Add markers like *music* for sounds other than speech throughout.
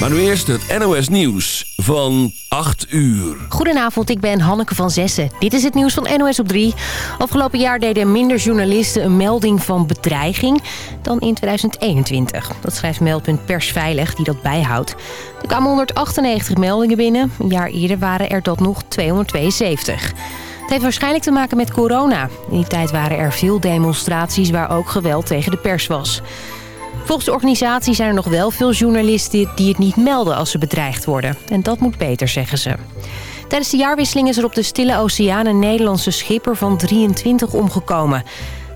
Maar nu eerst het NOS Nieuws van 8 uur. Goedenavond, ik ben Hanneke van Zessen. Dit is het nieuws van NOS op 3. Afgelopen jaar deden minder journalisten een melding van bedreiging dan in 2021. Dat schrijft meldpunt Persveilig, die dat bijhoudt. Er kwamen 198 meldingen binnen. Een jaar eerder waren er dat nog 272. Het heeft waarschijnlijk te maken met corona. In die tijd waren er veel demonstraties waar ook geweld tegen de pers was. Volgens de organisatie zijn er nog wel veel journalisten die het niet melden als ze bedreigd worden. En dat moet beter, zeggen ze. Tijdens de jaarwisseling is er op de Stille Oceaan een Nederlandse schipper van 23 omgekomen.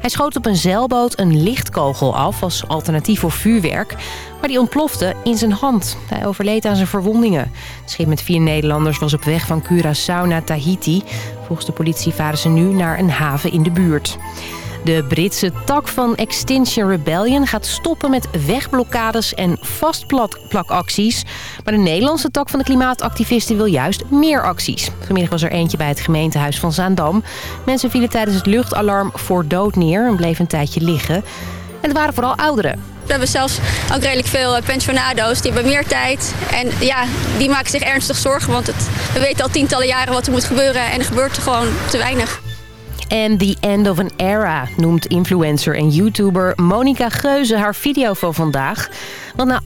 Hij schoot op een zeilboot een lichtkogel af als alternatief voor vuurwerk. Maar die ontplofte in zijn hand. Hij overleed aan zijn verwondingen. Het schip met vier Nederlanders was op weg van Curaçao naar Tahiti. Volgens de politie varen ze nu naar een haven in de buurt. De Britse tak van Extinction Rebellion gaat stoppen met wegblokkades en vastplakacties. Maar de Nederlandse tak van de klimaatactivisten wil juist meer acties. Vanmiddag was er eentje bij het gemeentehuis van Zaandam. Mensen vielen tijdens het luchtalarm voor dood neer en bleven een tijdje liggen. En het waren vooral ouderen. We hebben zelfs ook redelijk veel pensionado's. Die hebben meer tijd. En ja, die maken zich ernstig zorgen. Want het, we weten al tientallen jaren wat er moet gebeuren. En er gebeurt er gewoon te weinig. En The End of an Era noemt influencer en YouTuber Monica Geuze haar video van vandaag. Want na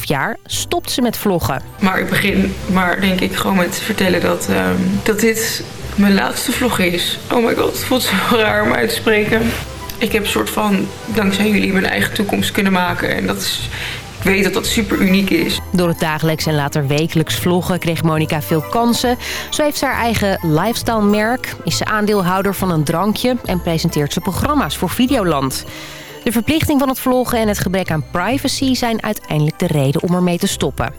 8,5 jaar stopt ze met vloggen. Maar ik begin maar denk ik gewoon met vertellen dat, um, dat dit mijn laatste vlog is. Oh my god, het voelt zo raar om uit te spreken. Ik heb een soort van, dankzij jullie, mijn eigen toekomst kunnen maken. En dat is weet dat dat super uniek is. Door het dagelijks en later wekelijks vloggen kreeg Monica veel kansen. Zo heeft ze haar eigen lifestyle-merk, is ze aandeelhouder van een drankje... en presenteert ze programma's voor Videoland. De verplichting van het vloggen en het gebrek aan privacy... zijn uiteindelijk de reden om ermee te stoppen.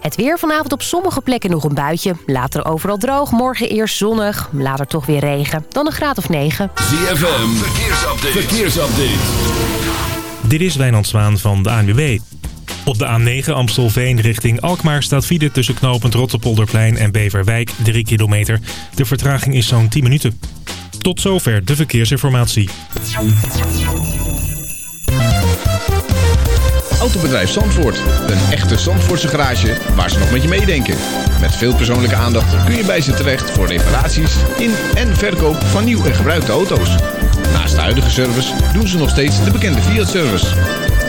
Het weer vanavond op sommige plekken nog een buitje. Later overal droog, morgen eerst zonnig, later toch weer regen. Dan een graad of 9. ZFM, verkeersupdate. verkeersupdate. Dit is Wijnand Zwaan van de ANWB. Op de A9 Amstelveen richting Alkmaar staat file tussen knooppunt Rotterpolderplein en Beverwijk 3 kilometer. De vertraging is zo'n 10 minuten. Tot zover de verkeersinformatie. Autobedrijf Zandvoort. Een echte Zandvoortse garage waar ze nog met je meedenken. Met veel persoonlijke aandacht kun je bij ze terecht voor reparaties in en verkoop van nieuw en gebruikte auto's. Naast de huidige service doen ze nog steeds de bekende Fiat-service.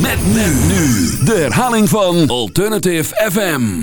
Met men nu. De herhaling van Alternative FM.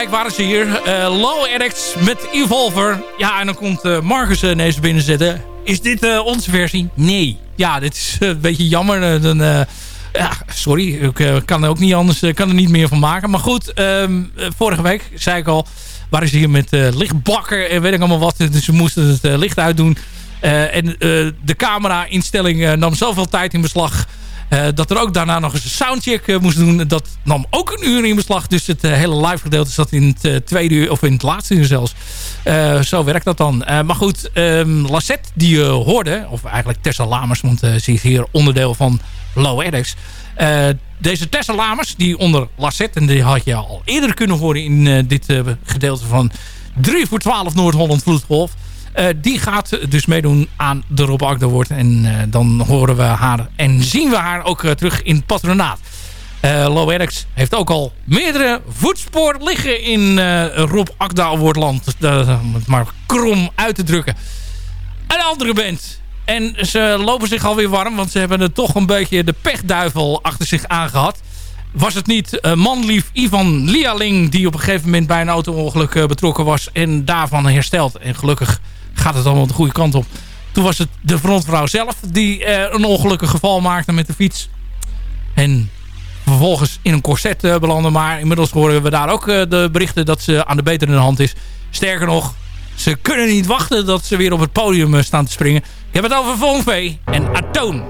Week waren ze hier. eh, Low Addicts met Evolver. Ja, en dan komt eh, Marcus uh, ineens binnen zitten. Is dit eh, onze versie? Nee. Ja, dit is een beetje jammer. eh, dan, eh, ja, sorry. Ik eh, kan er ook niet anders. Kan er niet meer van maken. Maar goed, ehm, eh, vorige week zei ik al... waren ze hier met eh, lichtbakken en weet ik allemaal wat. Dus ze moesten het eh, licht uitdoen. Eh, en eh, de camera-instelling eh, nam zoveel tijd in beslag... Eh, dat er ook daarna nog eens een soundcheck uh, moest doen. Dat nam ook een uur in beslag. Dus het uh, hele live gedeelte zat in het tweede uur, of in het laatste uur zelfs. zo werkt dat dan. maar goed, um, Lassette die je hoorde, of eigenlijk Tessa Lamers, want ze is hier onderdeel van Low Addicts. deze Tessa Lamers, die onder Lassette, en die had je al eerder kunnen horen in dit gedeelte van 3 voor 12 Noord-Holland Vloedgolf. Uh, die gaat dus meedoen aan de Rob Akda. En uh, dan horen we haar en zien we haar ook uh, terug in het patronaat. Low Eric's heeft ook al meerdere voetspoor liggen in Rob Akda Awardland. om het maar krom uit te drukken. Een andere band. En ze lopen zich alweer warm. Want ze hebben er toch een beetje de pechduivel achter zich aangehad. Was het niet manlief Ivan Lialing... die op een gegeven moment bij een auto-ongeluk betrokken was... en daarvan hersteld. En gelukkig gaat het allemaal de goede kant op. Toen was het de frontvrouw zelf die uh, een ongelukkig geval maakte met de fiets. En vervolgens in een corset uh, belandde. Maar inmiddels horen we daar ook uh, de berichten dat ze aan de betere hand is. Sterker nog, ze kunnen niet wachten dat ze weer op het podium staan te springen. Ik heb het over Von en Atoon.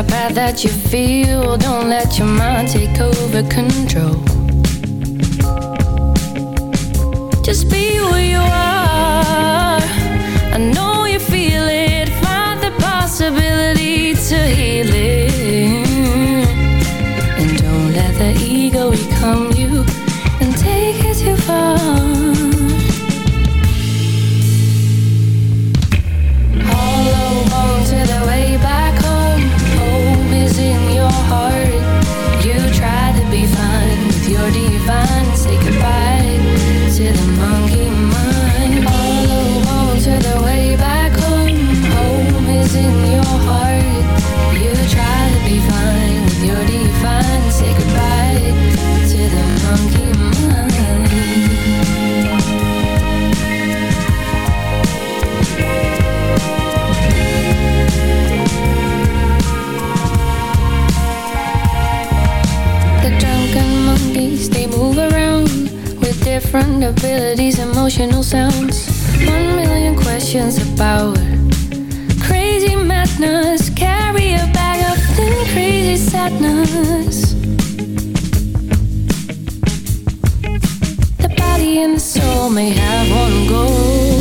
That path that you feel. Don't let your mind take over control. Heart. Different abilities, emotional sounds. One million questions about crazy madness. Carry a bag of thin, crazy sadness. The body and the soul may have one goal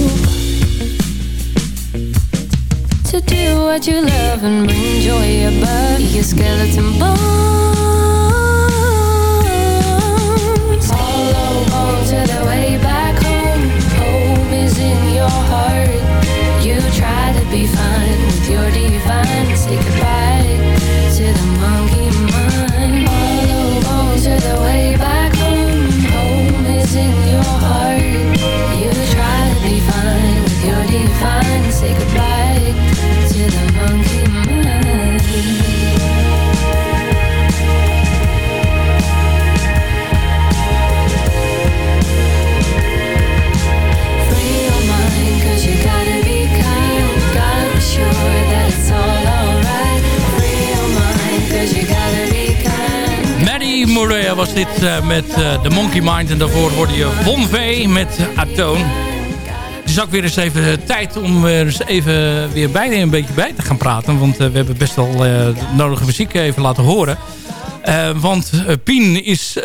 to do what you love and bring joy above your skeleton bones. Dit eh, met eh, The Monkey Mind. En daarvoor hoorde je Von V met Atoon. Het is ook weer eens even tijd om er eens even weer bij een beetje bij te gaan praten. Want eh, we hebben best wel de nodige muziek even laten horen. Want Pien is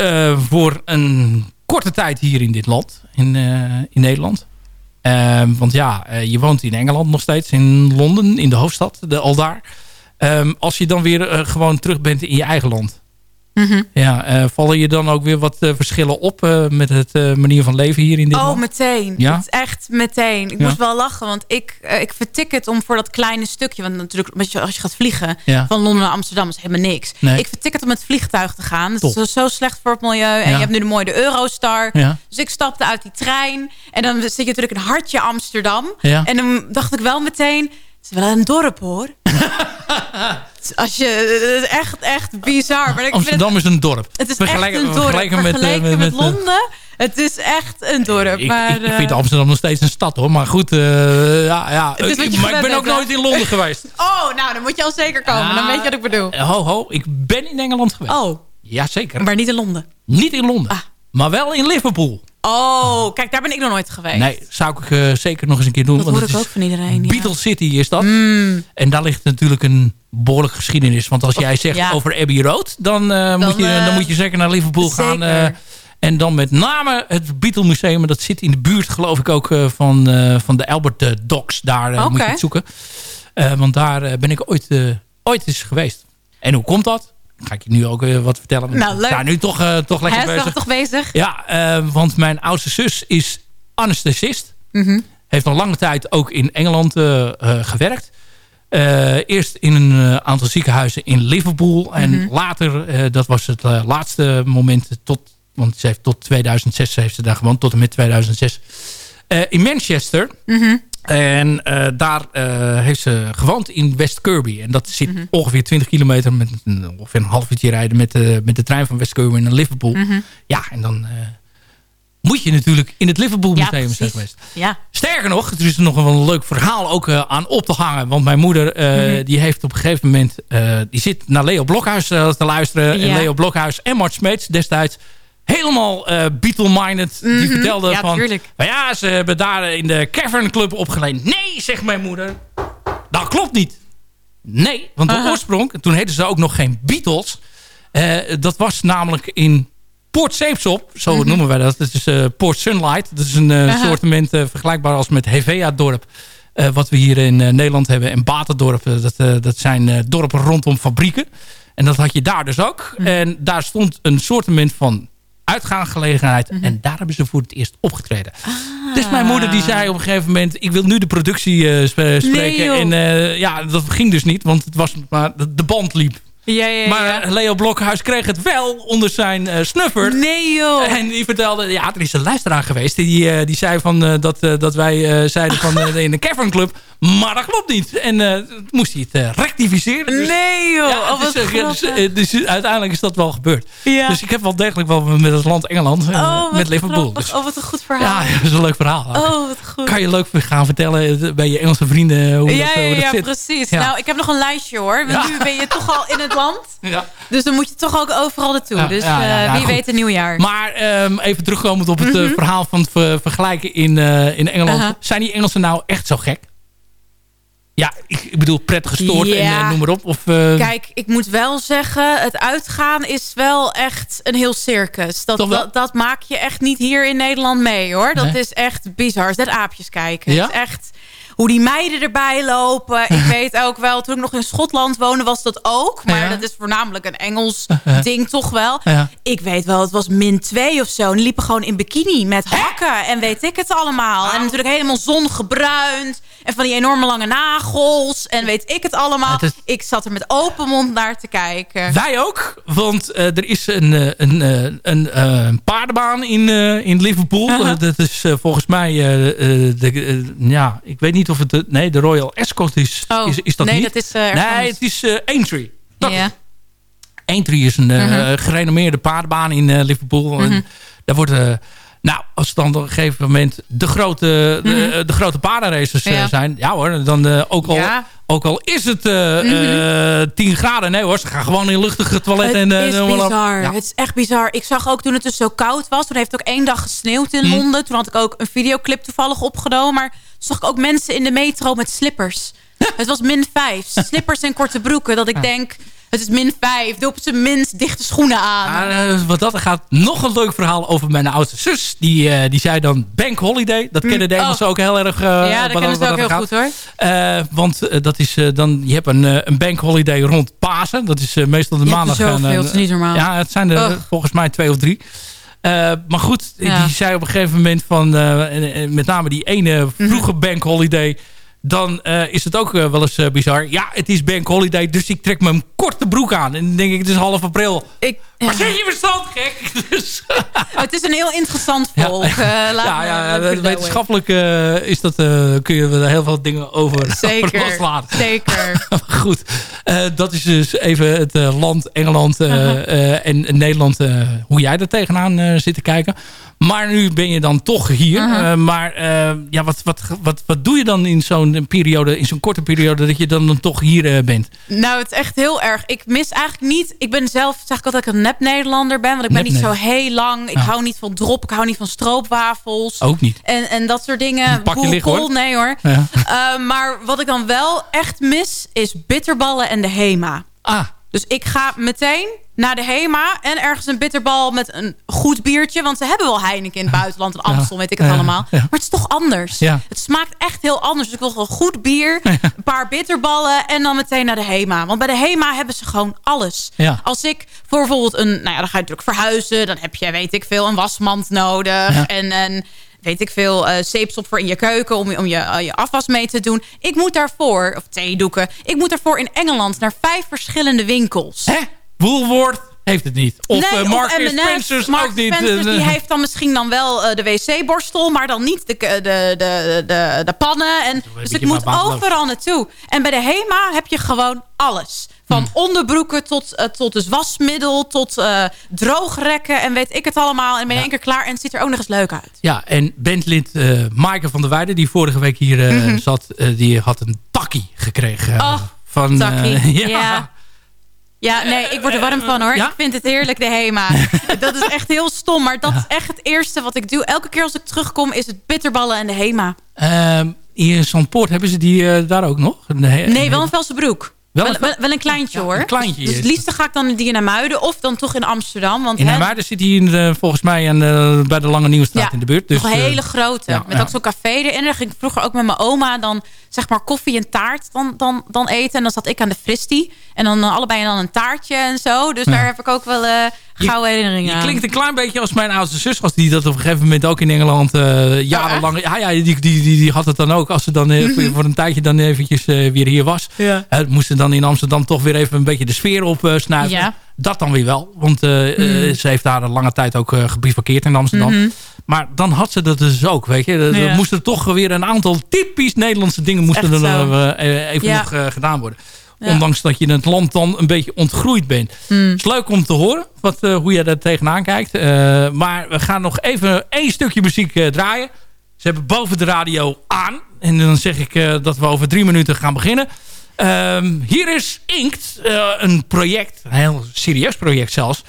voor een korte tijd hier in dit land. In, in Nederland. Eh, want ja, je woont in Engeland nog steeds. In Londen, in de hoofdstad. De, al daar. Ehm, als je dan weer gewoon terug bent in je eigen land. Ja, eh, vallen je dan ook weer wat eh, verschillen op eh, met het manier van leven hier in dit Oh, land? meteen. Ja? Het is echt meteen. Ik Ja. moest wel lachen, want ik, ik vertik het om voor dat kleine stukje... want natuurlijk als je, als je gaat vliegen Ja. van Londen naar Amsterdam... is helemaal niks. Nee. Ik vertik het om met het vliegtuig te gaan. Het Top. is zo slecht voor het milieu. En je hebt nu de mooie de Eurostar. Dus ik stapte uit die trein. En dan zit je natuurlijk in hartje Amsterdam. En dan dacht ik wel meteen... Het is wel een dorp, hoor. *laughs* Als je, het is echt, echt bizar. Maar ik vind Amsterdam is een dorp. het, het is echt een dorp. vergelijken met, eh, met, met, eh, Londen. Het is echt een dorp. Ik, maar, ik, ik vind eh, Amsterdam nog steeds een stad hoor. Maar goed, eh, ja, ja. Het maar ik ben ook hè? nooit in Londen geweest. *laughs* Oh, nou, dan moet je al zeker komen. Dan weet je wat ik bedoel. Eh, Ho, ho, ik ben in Engeland geweest. Oh, Jazeker. maar niet in Londen. Niet in Londen. Ah. Maar wel in Liverpool. Oh, kijk, daar ben ik nog nooit geweest. Nee, zou ik eh, zeker nog eens een keer doen. dat want hoor ik is ook van iedereen. Ja. Beatles City is dat. Mm, En daar ligt natuurlijk een behoorlijke geschiedenis. Want als jij zegt ja. over Abbey Road... Dan, eh, moet je, eh, dan moet je zeker naar Liverpool gaan. zeker. eh, en dan met name het Beatle Museum. Dat zit in de buurt geloof ik ook eh, van, eh, van de Albert eh, Docks. Daar eh, moet je het zoeken. Eh, want daar eh, ben ik ooit, eh, ooit eens geweest. En hoe komt dat? Ga ik je nu ook wat vertellen. Nou, leuk. nu toch, eh, toch lekker Hij is bezig. toch bezig? Ja, eh, want mijn oudste zus is anesthesist. Mhm. Heeft al lange tijd ook in Engeland eh, gewerkt. Eerst in een aantal ziekenhuizen in Liverpool. En Mhm. later, dat was het laatste moment tot... Want ze heeft tot 2006 heeft ze daar gewoond, tot en met 2006. eh, in Manchester. Mhm. En eh, daar eh, heeft ze gewoond in West Kirby. En dat zit Mhm. ongeveer 20 kilometer... met een, ongeveer een half uurtje rijden met, de met de trein van West Kirby naar Liverpool. Mhm. Ja, en dan... eh, moet je natuurlijk in het Liverpool Ja, Museum zijn geweest. Ja. Sterker nog, er is nog wel een leuk verhaal ook eh, aan op te hangen. Want mijn moeder eh, Mhm. die heeft op een gegeven moment... eh, die zit naar Leo Blokhuis eh, te luisteren. En Ja. Leo Blokhuis en Mart Smeets destijds... helemaal eh Beatle-minded. Die Mhm. vertelde Ja, van... tuurlijk. "Nou ja, ze hebben daar in de Cavern Club opgeleend. Nee, zegt mijn moeder. Dat klopt niet. Nee, want de Aha. oorsprong... en toen heten ze ook nog geen Beatles... eh, dat was namelijk in Port Zeepsop, zo Mhm. noemen wij dat. Dat is eh, Port Sunlight. Dat is een eh, vergelijkbaar als met Hevea-dorp. wat we hier in Nederland hebben. En Batendorp, eh, dat, dat zijn dorpen rondom fabrieken. En dat had je daar dus ook. Mhm. En daar stond een soortement van uitgaansgelegenheid. Mhm. En daar hebben ze voor het eerst opgetreden. Ah. Dus mijn moeder die zei op een gegeven moment... ik wil nu de productie eh, sp- spreken. en eh, ja, dat ging dus niet. Want het was maar de, band liep. Ja, ja, Maar ja. eh, Leo Blokhuis kreeg het wel onder zijn eh, snuffer. Nee joh. En die vertelde, ja, er is een luisteraar geweest. Die, eh, die zei van, eh, dat, eh, dat wij eh, zeiden van *laughs* eh, in de Cavern Club. Maar dat klopt niet. En eh, moest hij het eh, rectificeren. Dus, Nee joh. ja, oh, wat dus, eh, dus, dus uiteindelijk is dat wel gebeurd. Ja. Dus ik heb wel degelijk wel met het land Engeland, oh, met Liverpool. Dus, Oh, wat een goed verhaal. ja, *laughs* dat is een leuk verhaal. Oh, wat goed. Kan je leuk gaan vertellen bij je Engelse vrienden hoe ja, dat, ja, hoe dat ja, zit? precies. Ja. Nou, ik heb nog een lijstje hoor. Want nu ben je toch al in het land. *laughs* Ja. Dus dan moet je toch ook overal naartoe. Ja, dus wie goed. weet een nieuwjaar. Maar ehm, even terugkomend op het Mhm. verhaal van het ver- vergelijken in, in Engeland. Zijn die Engelsen nou echt zo gek? Ja, ik, ik bedoel prettig gestoord en eh, noem maar op. Of, eh, Kijk, ik moet wel zeggen, het uitgaan is wel echt een heel circus. Dat, dat, dat maak je echt niet hier in Nederland mee hoor. Dat Nee? is echt bizar. Net aapjes kijken. Ja? Het is echt hoe die meiden erbij lopen. Ik *laughs* weet ook wel, toen ik nog in Schotland woonde was dat ook. Maar Ja. dat is voornamelijk een Engels *laughs* Ja. ding toch wel. Ja. Ik weet wel, het was min 2 of zo. En die liepen gewoon in bikini met hakken en weet ik het allemaal. En natuurlijk helemaal zongebruind. En van die enorme lange nagels. En weet ik het allemaal. Het Ik zat er met open mond naar te kijken. Wij ook, want eh, er is een, eh, een, eh, een eh, paardenbaan in, in Liverpool. Dat is volgens mij, de, ja, ik weet niet of het, de, nee, de Royal Ascot is, Oh, is, is dat nee, niet? dat is ergens nee, anders. het is eh Aintree. Dat ja. Aintree is een eh, Mhm. gerenommeerde paardenbaan in Liverpool. En Mhm. daar wordt, nou, als het dan op een gegeven moment de grote, de, Mhm. de grote paardenraces Ja. zijn. Ja hoor, dan ook, al, Ja. ook al is het eh, 10 graden. Nee hoor, ze gaan gewoon in luchtige toilet. Het en, is bizar. Ja. Het is echt bizar. Ik zag ook toen het dus zo koud was. Toen heeft het ook één dag gesneeuwd in. Londen. Toen had ik ook een videoclip toevallig opgenomen. Maar zag ik ook mensen in de metro met slippers. Het was min 5. Slippers en korte broeken. Dat ik denk, het is min 5. Doe op zijn minst dichte schoenen aan. Eh, wat dat er gaat, nog een leuk verhaal over mijn oudste zus. Die, eh, die zei dan Bank Holiday. Dat kennen de Oh. Engelsen ook heel erg. eh, ja, dat kennen ze ook heel gaat. goed hoor. Want dat is dan, je hebt een, een bank holiday rond Pasen. Dat is meestal de Je maandag. zoveel, en, is niet normaal. Ja, het zijn er volgens mij twee of drie. Eh, maar goed, Ja. die zei op een gegeven moment van, eh, met name die ene Mhm. vroege bank holiday. Dan eh, is het ook eh, wel eens eh, bizar. Ja, het is bank holiday, dus ik trek mijn korte broek aan. En dan denk ik, het is half april. Ik, ja. Maar zit je verstand gek? *laughs* Dus, *laughs* Het is een heel interessant volk. ja, ja, wetenschappelijk is dat, kun je er heel veel dingen over, over *laughs* Zeker, loslaten. zeker. Goed, dat is dus even het land Engeland en en Nederland, hoe jij er tegenaan zit te kijken. Maar nu ben je dan toch hier. Eh, maar eh, ja, wat, wat, wat, wat doe je dan in zo'n periode, in zo'n korte periode, dat je dan, dan toch hier eh, bent? Nou, het is echt heel erg. Ik mis eigenlijk niet... Ik ben zelf, zeg ik altijd, dat ik een nep-Nederlander ben. Want ik ben niet zo heel lang. Ik Ja. hou niet van drop. Ik hou niet van stroopwafels. Ook niet. En, en dat soort dingen. Pak je Boerenkool, hoor. Nee hoor. Ja. Maar wat ik dan wel echt mis, is bitterballen en de Hema. Ah, Dus ik ga meteen naar de Hema en ergens een bitterbal met een goed biertje. Want ze hebben wel Heineken in het buitenland en Amstel, weet ik het Ja. allemaal. Ja. Maar het is toch anders. Het smaakt echt heel anders. Dus ik wil gewoon goed bier, een paar bitterballen en dan meteen naar de Hema. Want bij de Hema hebben ze gewoon alles. Als ik voor bijvoorbeeld een... Nou ja, dan ga je natuurlijk verhuizen. Dan heb je, weet ik veel, een wasmand nodig. En een weet ik veel, zeepsop voor in je keuken... om, je- om je, eh, je afwas mee te doen. Ik moet daarvoor, of theedoeken... ik moet daarvoor in Engeland naar vijf verschillende winkels. hè? Woolworth, heeft het niet. Of Nee, eh, Mark. Spencer's Mark ook niet. Spencers, die heeft dan misschien dan wel de wc-borstel, maar dan niet de, de, de, de, de pannen. En, dus ik moet overal naartoe. En bij de HEMA heb je gewoon alles. Van onderbroeken tot, eh, tot dus wasmiddel, tot eh, droogrekken en weet ik het allemaal. En ben je Ja. één keer klaar en het ziet er ook nog eens leuk uit. Ja, en bandlid eh Maaike van der Weijden, die vorige week hier Mhm. zat, die had een takkie gekregen. Oh, van, Takkie. *laughs* ja. ja. Ja, nee, ik word er warm van hoor. Ja? Ik vind het heerlijk, de HEMA. *laughs* dat is echt heel stom, maar dat is echt het eerste wat ik doe. Elke keer als ik terugkom is het bitterballen en de HEMA. Ehm, hier in Zandpoort hebben ze die daar ook nog? Nee, Nee, wel een Velsenbroek. Wel Wel, een- wel, wel een kleintje Ja, hoor. een kleintje Dus is het liefste ga ik dan die naar Muiden of dan toch in Amsterdam. Want In hè, Hermuiden zit hij volgens mij aan, bij de Lange Nieuwstraat Ja, in de buurt. Dus, een eh, hele grote. met ook zo'n café erin. Daar ging ik vroeger ook met mijn oma dan zeg maar koffie en taart dan, dan, dan eten. En dan zat ik aan de fristie. En dan eh, allebei dan een taartje en zo. Dus Ja. daar heb ik ook wel eh gouden herinneringen Je aan. klinkt een klein beetje als mijn oudste zus. Als die dat op een gegeven moment ook in Engeland eh, jarenlang... Ja, ja die, die, die, die had het dan ook. Als ze dan eh, voor, voor een tijdje dan eventjes weer hier was. Ja. Eh, moesten dan in Amsterdam toch weer even een beetje de sfeer op eh, snuiven. Ja. Dat dan weer wel. Want Mhm. ze heeft daar een lange tijd ook uh, in Amsterdam. Mhm. Maar dan had ze dat dus ook, weet je. Er, er Ja. moesten toch weer een aantal typisch Nederlandse dingen... moesten Echt er dan, eh, even Ja. nog eh, gedaan worden. Ja. Ondanks dat je in het land dan een beetje ontgroeid bent. Hmm. Het is leuk om te horen wat, eh, hoe jij daar tegenaan kijkt. Eh, maar we gaan nog even één stukje muziek eh, draaien. Ze hebben boven de radio aan. En dan zeg ik eh, dat we over drie minuten gaan beginnen. Ehm, hier is Inkt, eh, een project, een heel serieus project zelfs.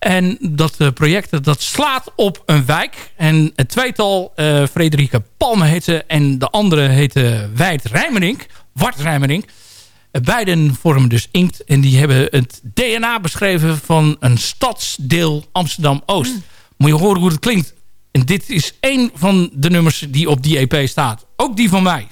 En dat eh, project dat slaat op een wijk. En het tweetal, eh Frederike Palme heet ze. En de andere heette Wijd Rijmerink. Wart Rijmerink. Eh, Beiden vormen dus Inkt. En die hebben het DNA beschreven van een stadsdeel Amsterdam-Oost. Moet je horen hoe het klinkt. En dit is één van de nummers die op die EP staat. Ook die van mij.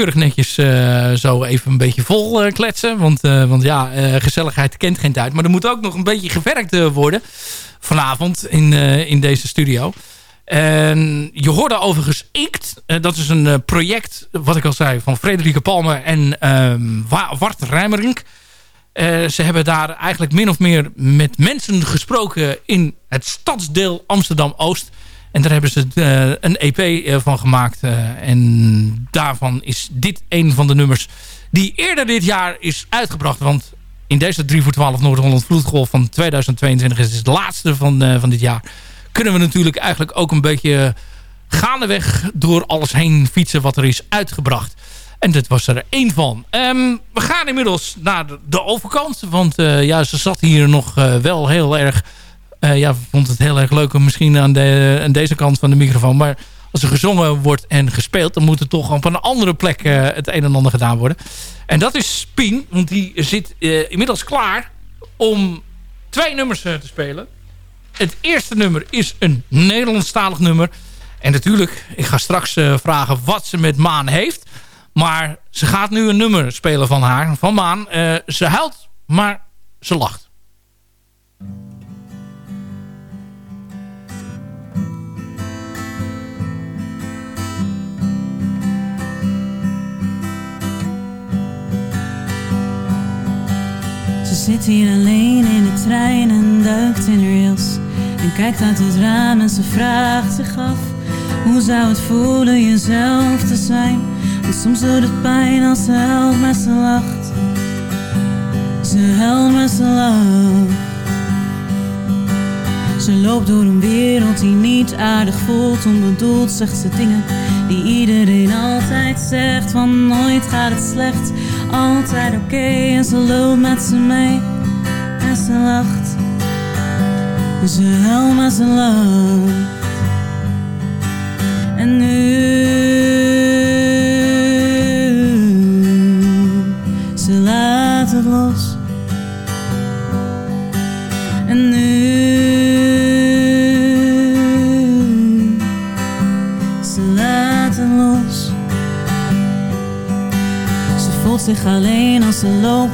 Keurig netjes zo even een beetje vol kletsen. Want, want ja, gezelligheid kent geen tijd. Maar er moet ook nog een beetje gewerkt worden vanavond in, in deze studio. En je hoorde overigens Ikt. dat is een project, wat ik al zei, van Frederike Palmer en uh, Wart Rijmerink. Ze hebben daar eigenlijk min of meer met mensen gesproken in het stadsdeel Amsterdam-Oost. En daar hebben ze uh, een EP uh, van gemaakt. en daarvan is dit een van de nummers die eerder dit jaar is uitgebracht. Want in deze 3 voor 12 Noord-Holland Vloedgolf van 2022 is het laatste van, van dit jaar. Kunnen we natuurlijk eigenlijk ook een beetje gaandeweg door alles heen fietsen wat er is uitgebracht. En dit was er één van. Um, we gaan inmiddels naar de, overkant. Want uh, ja, ze zat hier nog wel heel erg... Uh, ja, vond het heel erg leuk misschien aan, de, aan deze kant van de microfoon. Maar als er gezongen wordt en gespeeld... dan moet er toch op een andere plek het een en ander gedaan worden. En dat is Pien. Want die zit inmiddels klaar om twee nummers te spelen. Het eerste nummer is een Nederlandstalig nummer. En natuurlijk, ik ga straks vragen wat ze met Maan heeft... Maar ze gaat nu een nummer spelen van haar, van Maan. Ze huilt, maar ze lacht. Zit hier alleen in de trein en duikt in haar rails. En kijkt uit het raam en ze vraagt zich af Hoe zou het voelen jezelf te zijn en soms doet het pijn als ze huilt, maar ze lacht. Ze huilt, maar ze lacht. Ze loopt door een wereld die niet aardig voelt. Onbedoeld zegt ze dingen die iedereen altijd zegt. Van nooit gaat het slecht, altijd oké. En ze loopt met ze mee en ze lacht. Ze huilt, maar ze lacht. En nu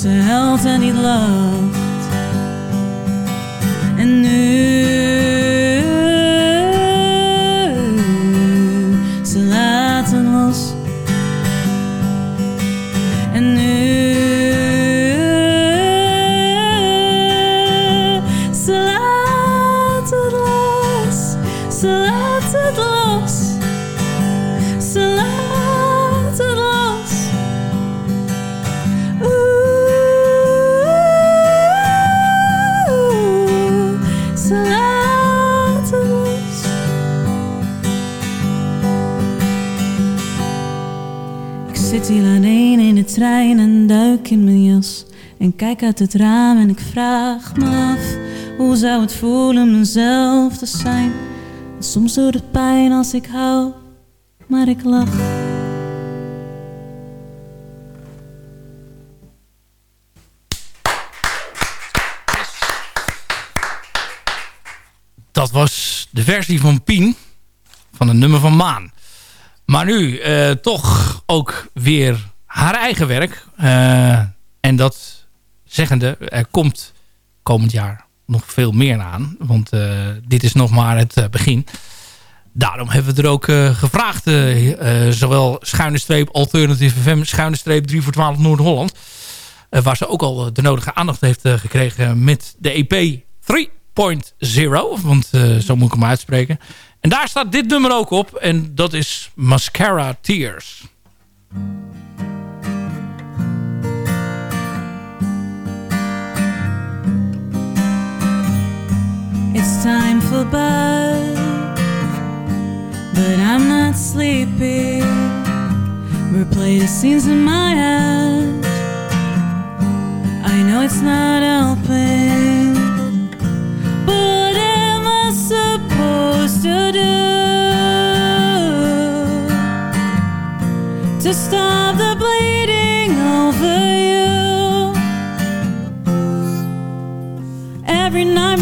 ze helpt en niet lacht En nu trein en duik in mijn jas. En kijk uit het raam en ik vraag me af. Hoe zou het voelen mezelf te zijn? soms doet het pijn als ik hou, maar ik lach. Dat was de versie van Pien van een nummer van Maan. Maar nu uh, toch ook weer haar eigen werk. Uh, en dat zeggende, er komt komend jaar nog veel meer aan. Want uh, dit is nog maar het uh, begin. Daarom hebben we er ook gevraagd. zowel schuine streep Alternative FM, schuine streep 3 voor 12 Noord-Holland. waar ze ook al de nodige aandacht heeft gekregen met de EP 3.0. Want zo moet ik hem uitspreken. En daar staat dit nummer ook op. En dat is Mascara Tears. It's time for bed, but I'm not sleepy. Play the scenes in my head. I know it's not helping. But what am I supposed to do to stop the bleeding over you? Every night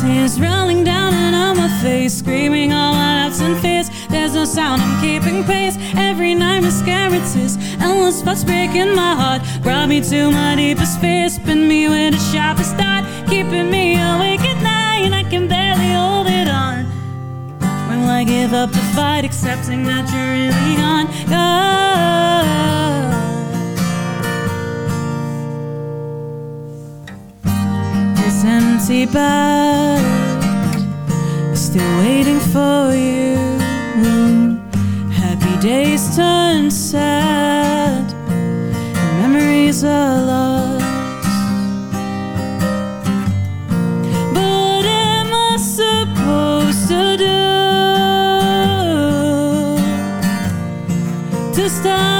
tears rolling down and on my face, screaming all my doubts and fears. There's no sound, I'm keeping pace. Every night mascara tears, endless thoughts breaking my heart. Brought me to my deepest fears, spin me with the sharpest dart, keeping me awake at night, and I can barely hold it on. When will I give up the fight, accepting that you're really gone? Gone. Empty bed still waiting for you. Happy days turn sad, memories are lost. But am I supposed to do to stop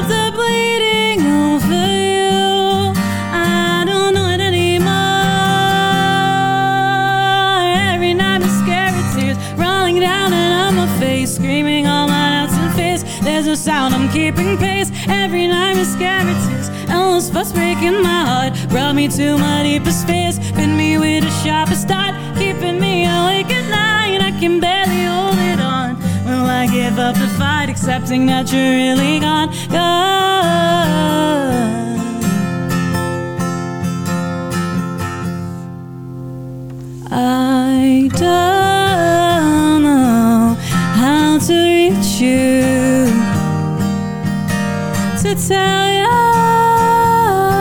keeping pace. Every night mascara tears, endless fuss breaking my heart. Brought me to my deepest fears, been me with the sharpest dart, keeping me awake at night. I can barely hold it on. Will I give up the fight, accepting that you're really gone? Gone. I don't know how to reach you to tell you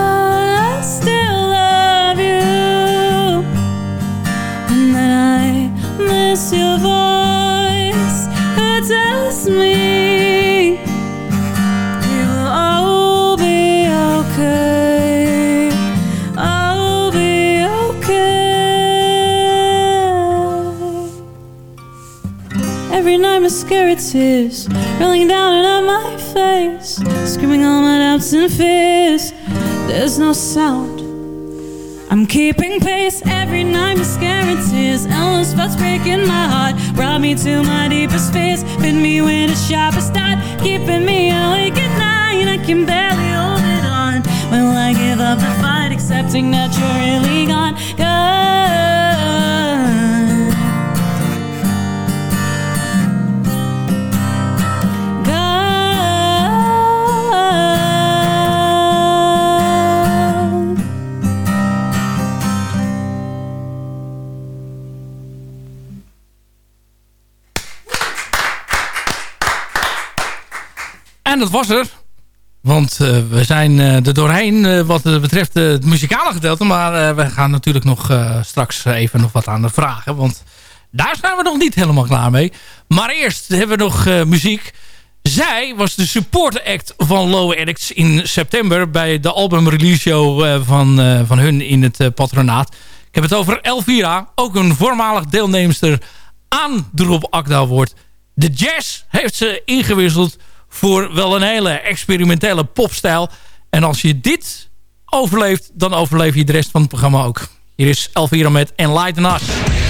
I still love you and that I miss your voice. Tells me it will all be okay? I'll be okay. Every night mascara tears and fears. There's no sound. I'm keeping pace every night, with mascara tears, endless thoughts breaking my heart. Brought me to my deepest fears, been me with the sharpest dart, keeping me awake at night. I can barely hold it on. Will I give up the fight, accepting that you're really? Gone. Dat was er. Want eh, we zijn eh, er doorheen eh, wat betreft het muzikale gedeelte. Maar we gaan natuurlijk nog straks even nog wat aan de vragen. Want daar zijn we nog niet helemaal klaar mee. Maar eerst hebben we nog muziek. Zij was de support act van Low Addicts in september... bij de album release show van, van hun in het patronaat. Ik heb het over Elvira. Ook een voormalig deelnemster aan de Rob Akda Award. De jazz heeft ze ingewisseld voor wel een hele experimentele popstijl. En als je dit overleeft, dan overleef je de rest van het programma ook. Hier is Elvira met Enlighten Us.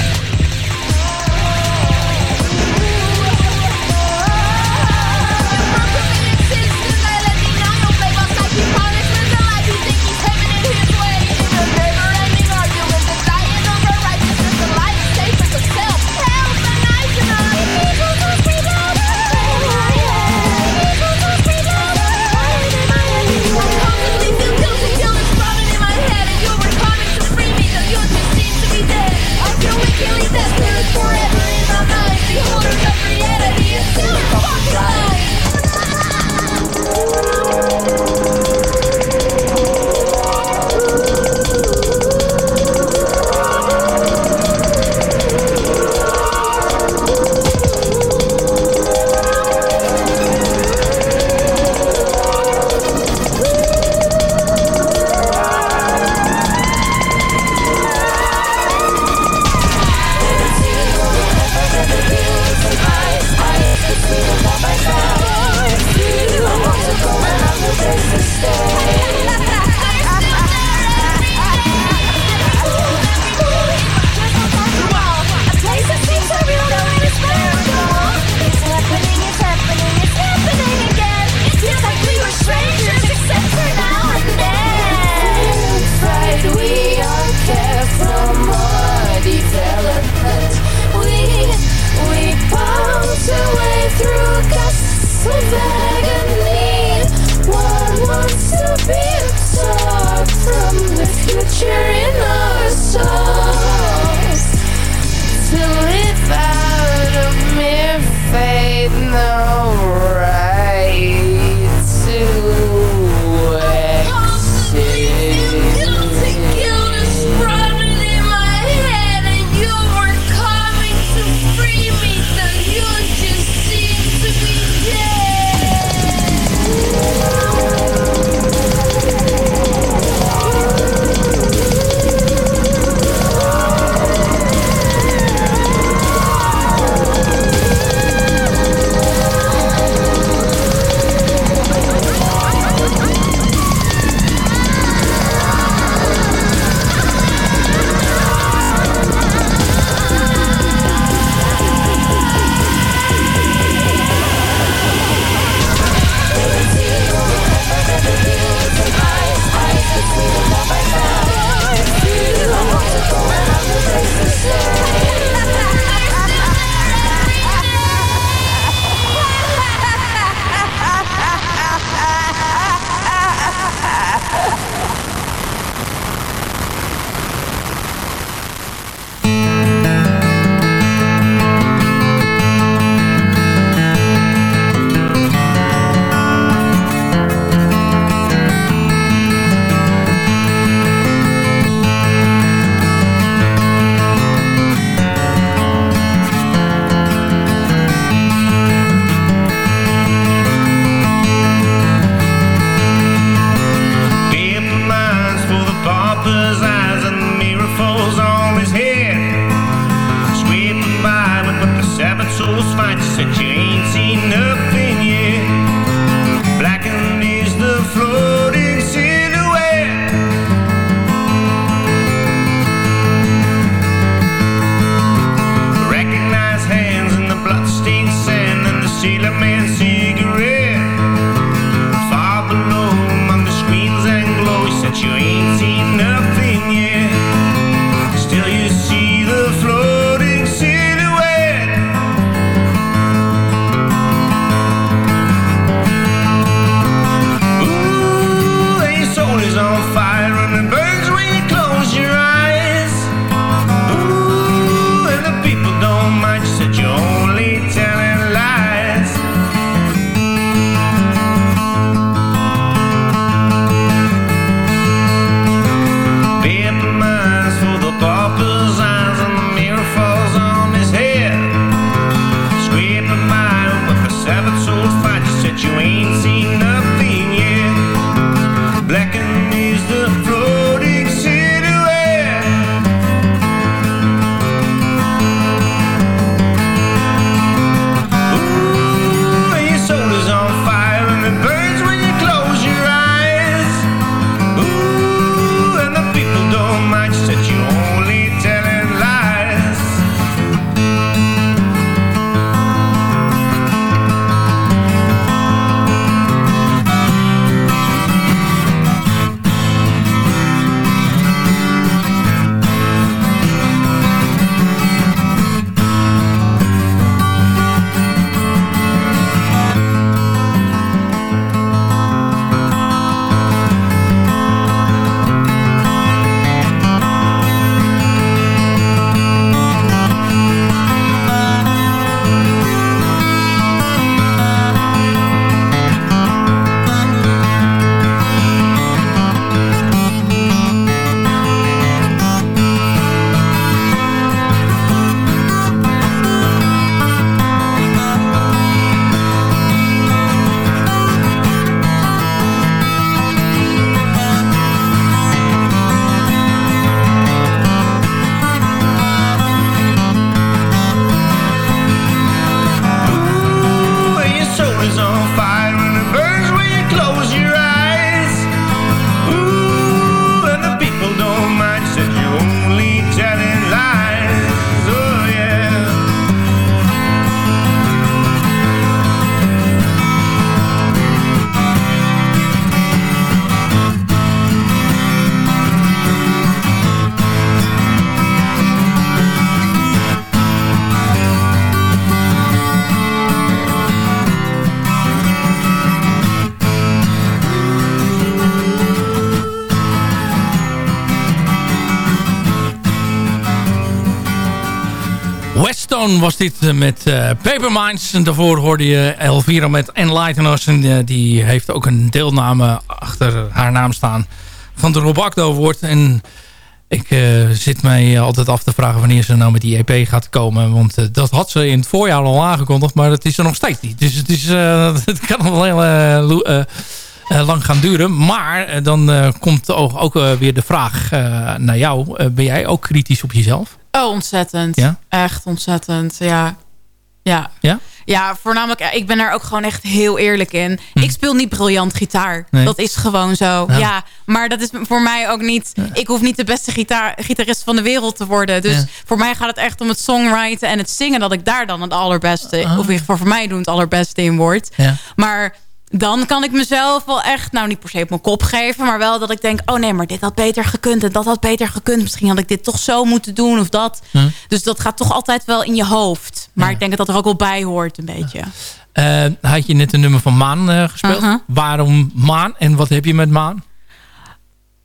Was dit eh, met uh, Paper Minds. En daarvoor hoorde je Elvira met Enlighten Us. En uh, die heeft ook een deelname achter haar naam staan van de Rob. En ik zit mij altijd af te vragen wanneer ze nou met die EP gaat komen. Want dat had ze in het voorjaar al aangekondigd. Maar dat is er nog steeds niet. Dus het, is, *laughs* het kan wel heel lang gaan duren. Maar dan komt ook, ook weer de vraag naar jou. ben jij ook kritisch op jezelf? Oh, ontzettend. Ja? Echt ontzettend, ja. Ja. Ja? Ja, voornamelijk, ik ben daar ook gewoon echt heel eerlijk in. Hm. Ik speel niet briljant gitaar. Nee. Dat is gewoon zo. Ja. Ja. maar dat is voor mij ook niet... Ik hoef niet de beste gitaar, gitarist van de wereld te worden. Dus Ja. voor mij gaat het echt om het songwriten en het zingen... dat ik daar dan het allerbeste, Ah. of in ieder geval voor mij doen... het allerbeste in word. Ja. Maar dan kan ik mezelf wel echt, nou niet per se op mijn kop geven... maar wel dat ik denk, oh nee, maar dit had beter gekund... en dat had beter gekund. Misschien had ik dit toch zo moeten doen of dat. Hm. Dus dat gaat toch altijd wel in je hoofd. Maar ik denk dat dat er ook wel bij hoort een beetje. Eh, had je net een nummer van Maan eh, gespeeld. Uh-huh. Waarom Maan en wat heb je met Maan?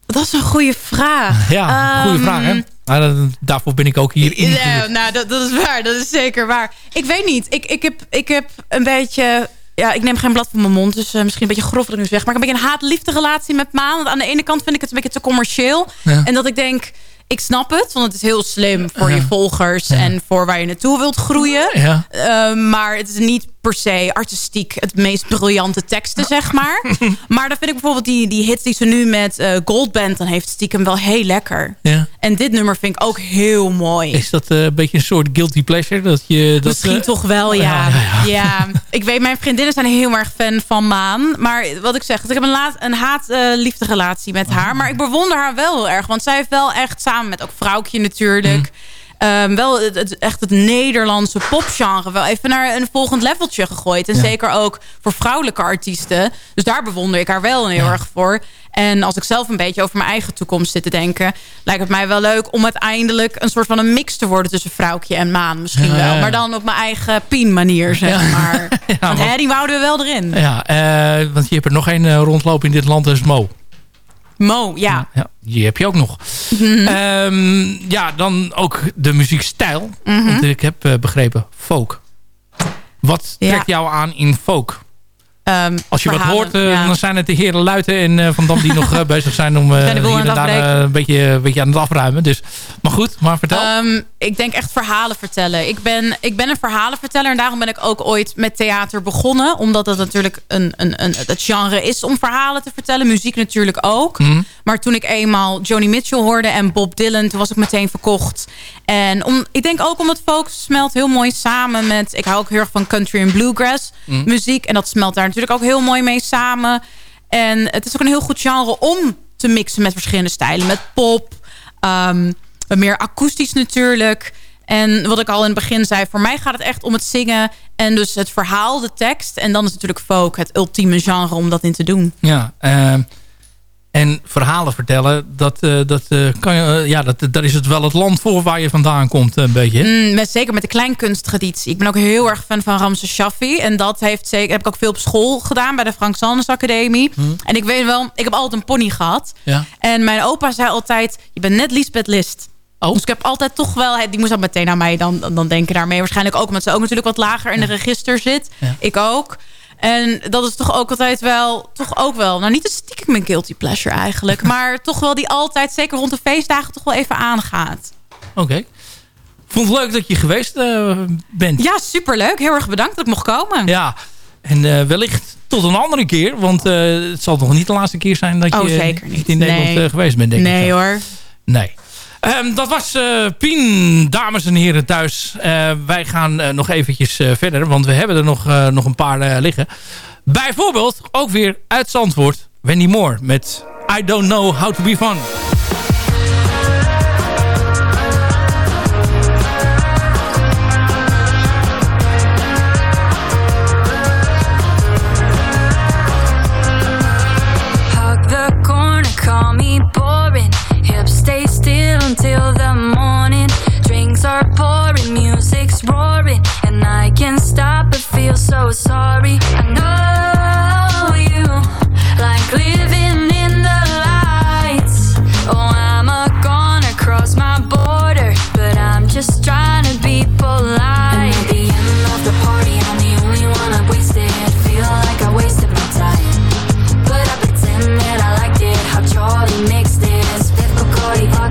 Dat is een goede vraag. *laughs* Ja, goede Ehm, vraag hè. Maar, eh, daarvoor ben ik ook hier in. Ja, nou, dat, dat is waar. Dat is zeker waar. Ik weet niet. Ik, ik, heb, ik heb een beetje... Ja, ik neem geen blad van mijn mond. Dus eh, misschien een beetje grof wat ik nu zeg. Maar ik heb een beetje een haat-liefde relatie met Maan. Want aan de ene kant vind ik het een beetje te commercieel. Ja. En dat ik denk... Ik snap het, want het is heel slim voor Ja. je volgers... Ja. en voor waar je naartoe wilt groeien. Ja. Eh, maar het is niet per se artistiek het meest briljante teksten, zeg maar. *laughs* maar dan vind ik bijvoorbeeld die, die hits die ze nu met eh Goldband... dan heeft stiekem wel heel lekker. Ja. En dit nummer vind ik ook heel mooi. Is dat eh, een beetje een soort guilty pleasure? Dat je, dat, Misschien eh, toch wel, ja. ja, Ja, ja. *laughs* ik weet, mijn vriendinnen zijn heel erg fan van Maan. Maar wat ik zeg, ik heb een, laat, een haat-liefde relatie met haar. Maar ik bewonder haar wel heel erg. Want zij heeft wel echt samen met ook Vrouwtje natuurlijk... ehm, wel het, het- echt het Nederlandse popgenre wel even naar een volgend leveltje gegooid. En Ja. zeker ook voor vrouwelijke artiesten. Dus daar bewonder ik haar wel heel erg voor. En als ik zelf een beetje over mijn eigen toekomst zit te denken... lijkt het mij wel leuk om uiteindelijk een soort van een mix te worden... tussen Vrouwtje en Maan misschien wel. Maar dan op mijn eigen Pien manier, zeg maar. *laughs* Want want- hè, die wouden we wel erin. Ja, eh, want je hebt er nog één eh, rondlopen in dit land, dat is Mo. Mo, ja. Ja, die heb je ook nog. Ehm, ja, dan ook de muziekstijl. Mhm. Want ik heb eh, begrepen, folk. Wat trekt jou aan in folk? Ehm, Als je wat hoort, eh, ja. dan zijn het de heren Luiten en eh, Van Dam die nog eh, *laughs* bezig zijn om het daar een, beetje, een beetje aan het afruimen. Dus, maar goed, maar vertel. Ehm, ik denk echt verhalen vertellen. Ik ben, ik ben een verhalenverteller en daarom ben ik ook ooit met theater begonnen. Omdat het natuurlijk een, een, een, het genre is om verhalen te vertellen. Muziek natuurlijk ook. Mhm. Maar toen ik eenmaal Joni Mitchell hoorde en Bob Dylan, toen was ik meteen verkocht. En om, ik denk ook omdat folk smelt heel mooi samen met... Ik hou ook heel erg van country en bluegrass Mhm. muziek. En dat smelt daar natuurlijk ook heel mooi mee samen. En het is ook een heel goed genre om te mixen met verschillende stijlen. Met pop, wat meer akoestisch natuurlijk. En wat ik al in het begin zei, voor mij gaat het echt om het zingen... en dus het verhaal, de tekst. En dan is natuurlijk folk het ultieme genre om dat in te doen. Ja, ehm, en verhalen vertellen, dat, eh, dat, eh, kan je, eh, ja, dat, daar is het wel het land voor waar je vandaan komt, een beetje. Mm, met, zeker met de kleinkunsttraditie. Ik ben ook heel erg fan van Ramses Shaffi. En dat heeft zeker, heb ik ook veel op school gedaan bij de Frank Sanders Academie. En ik weet wel, ik heb altijd een pony gehad. Ja. En mijn opa zei altijd, je bent net Lisbeth List. Oh. Dus ik heb altijd toch wel, die moest dan meteen aan mij dan, dan denken daarmee. Waarschijnlijk ook omdat ze ook natuurlijk wat lager in de register zit. Ja. Ik ook. En dat is toch ook altijd wel, toch ook wel, nou niet een stiekem mijn guilty pleasure eigenlijk. *laughs* maar toch wel die altijd, zeker rond de feestdagen, toch wel even aangaat. Oké. Vond het leuk dat je geweest eh, bent. Ja, superleuk. Heel erg bedankt dat ik mocht komen. Ja. En eh, wellicht tot een andere keer. Want eh, het zal nog niet de laatste keer zijn dat Oh, je niet. in Nederland Nee. geweest bent, denk ik. nee hoor. Nee. Ehm, dat was eh, Pien, dames en heren thuis. Eh, wij gaan eh, nog eventjes verder, want we hebben er nog, nog een paar liggen. Bijvoorbeeld, ook weer uit Zandvoort, Wendy Moore met I Don't Know How To Be Fun. Hug the corner, call me boring. Still until the morning. Drinks are pouring, music's roaring, and I can't stop but feel so sorry. I know you like living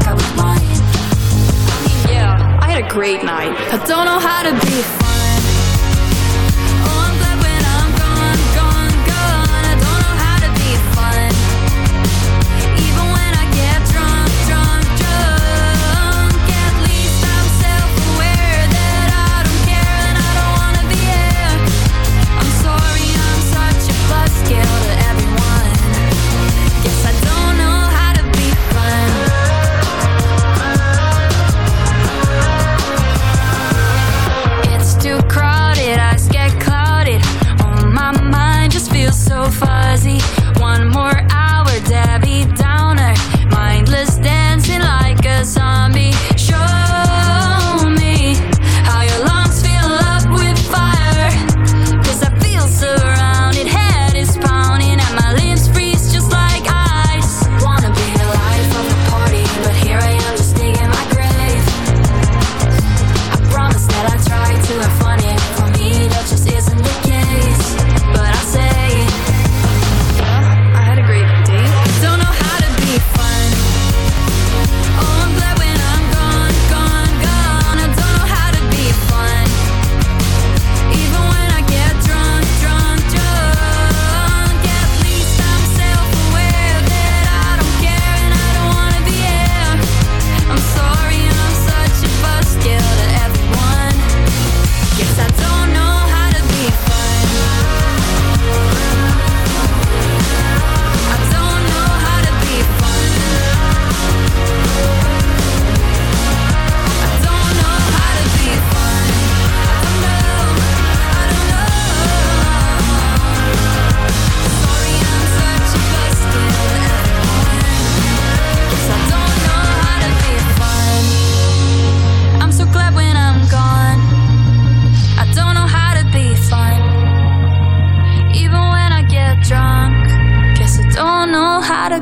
I mine. I mean, yeah, I had a great night. I don't know how to be.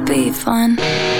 Be fun.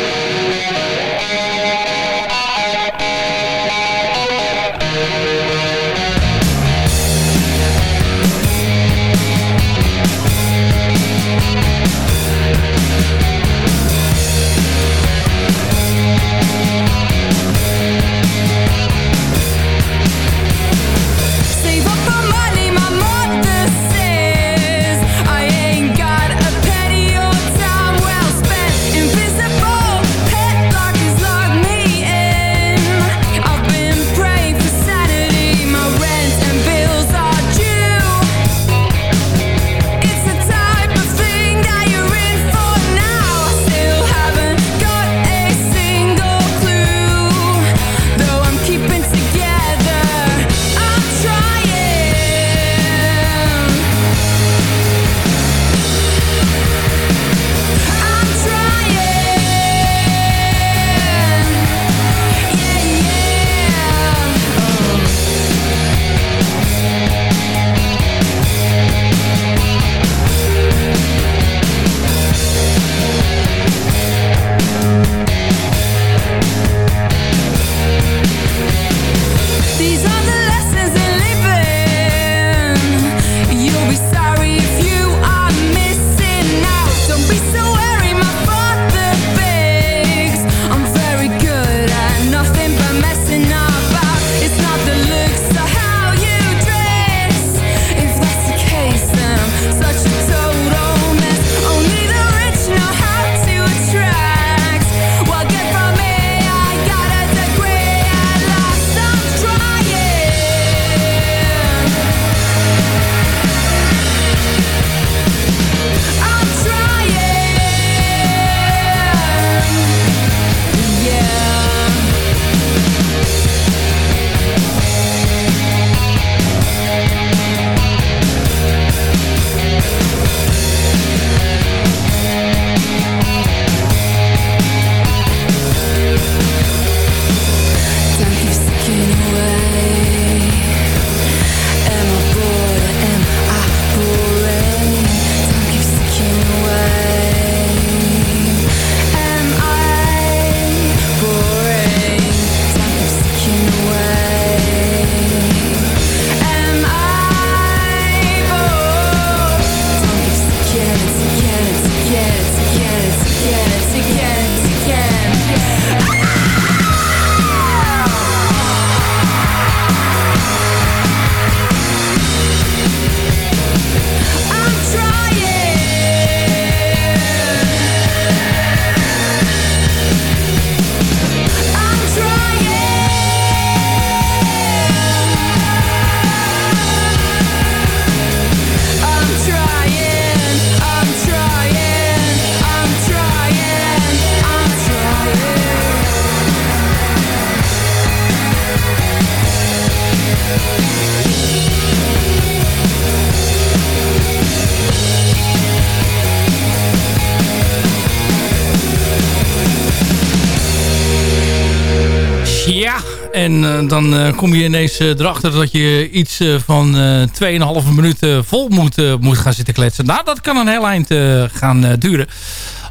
Eh, dan eh, kom je ineens eh, erachter dat je iets van eh 2,5 minuten vol moet, moet gaan zitten kletsen. Nou, dat kan een heel eind gaan duren.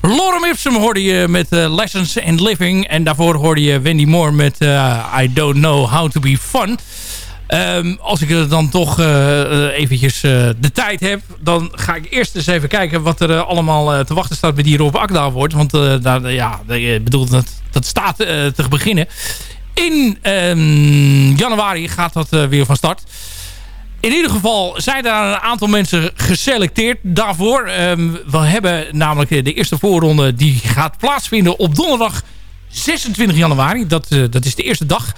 Lorem Ipsum hoorde je met Lessons in Living. En daarvoor hoorde je Wendy Moore met I Don't Know How To Be Fun. Ehm, als ik dan toch eh, eventjes de tijd heb... dan ga ik eerst eens even kijken wat er allemaal te wachten staat... bij die Rob Akda wordt. Want daar, ja, ik bedoel, dat, dat staat te beginnen. In ehm, januari gaat dat eh, weer van start. In ieder geval zijn daar een aantal mensen geselecteerd daarvoor. Ehm, we hebben namelijk eh, de eerste voorronde die gaat plaatsvinden op donderdag 26 januari. Dat, eh, dat is de eerste dag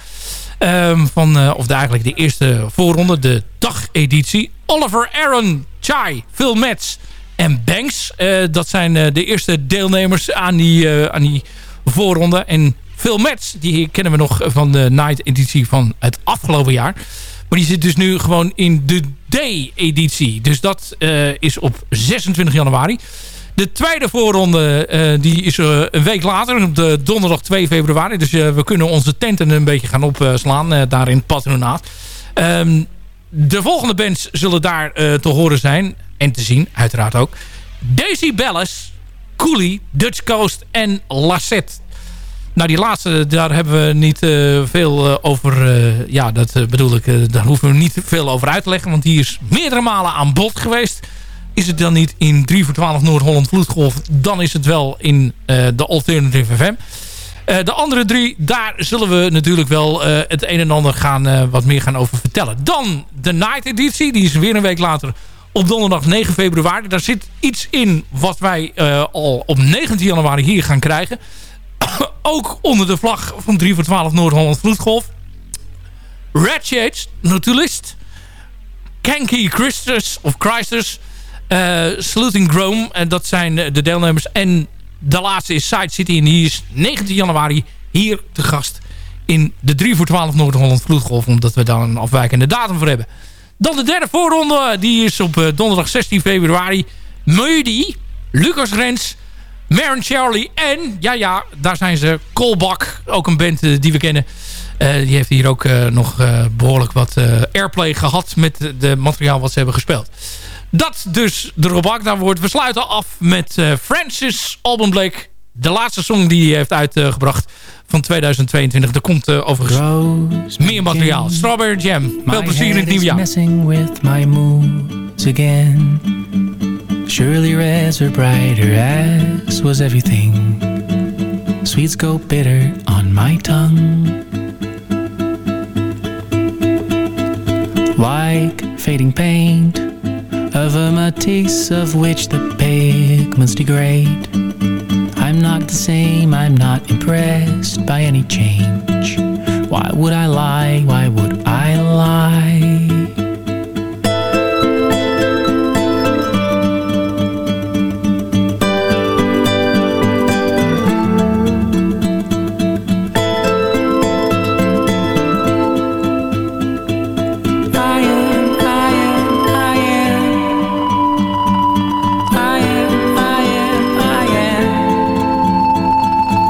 ehm, van, of eigenlijk de eerste voorronde, de dageditie. Oliver Aaron, Chai, Phil Metz en Banks. Dat zijn de eerste deelnemers aan die, aan die voorronde. En Phil Metz, die kennen we nog van de night editie van het afgelopen jaar. Maar die zit dus nu gewoon in de D-editie. Dus dat eh, is op 26 januari. De tweede voorronde eh, die is eh, een week later, op de donderdag 2 februari. Dus we kunnen onze tenten een beetje gaan opslaan daar in het patronaat. Ehm, de volgende bands zullen daar te horen zijn en te zien, uiteraard ook. Daisy Bellis, Cooley, Dutch Coast en Lassette. Nou, die laatste, daar hebben we niet eh, veel eh, over... eh, ja, dat bedoel ik, daar hoeven we niet veel over uit te leggen. Want die is meerdere malen aan bod geweest. Is het dan niet in 3 voor 12 Noord-Holland Vloedgolf... dan is het wel in de Alternative FM. De andere drie, daar zullen we natuurlijk wel het een en ander gaan, wat meer gaan over vertellen. Dan de Night Editie, die is weer een week later op donderdag 9 februari. Daar zit iets in wat wij al op 19 januari hier gaan krijgen. Ook onder de vlag van 3 voor 12 Noord-Holland Vloedgolf. Red Shades, Notulist. Kanky Christus of Christus. eh Saluting Chrome. En dat zijn eh, de deelnemers. En de laatste is Side City. En die is 19 januari hier te gast. In de 3 voor 12 Noord-Holland Vloedgolf. Omdat we daar een afwijkende datum voor hebben. Dan de derde voorronde. Die is op eh, donderdag 16 februari. Meudi, Lucas Rens, Maren Charlie en, ja ja, daar zijn ze, Kolbak. Ook een band eh, die we kennen. Eh, die heeft hier ook eh, nog eh, behoorlijk wat airplay gehad met de materiaal wat ze hebben gespeeld. Dat dus de Robak daar wordt. We sluiten af met Francis Alban Blake. De laatste song die hij heeft uitgebracht van 2022. Er komt overigens meer materiaal. Strawberry Jam. Veel plezier in het nieuwe jaar. Surely reds are brighter as was everything. Sweets go bitter on my tongue. Like fading paint of a matisse of which the pigments degrade. I'm not the same, I'm not impressed by any change. Why would I lie? Why would I lie?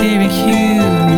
Eric Hughes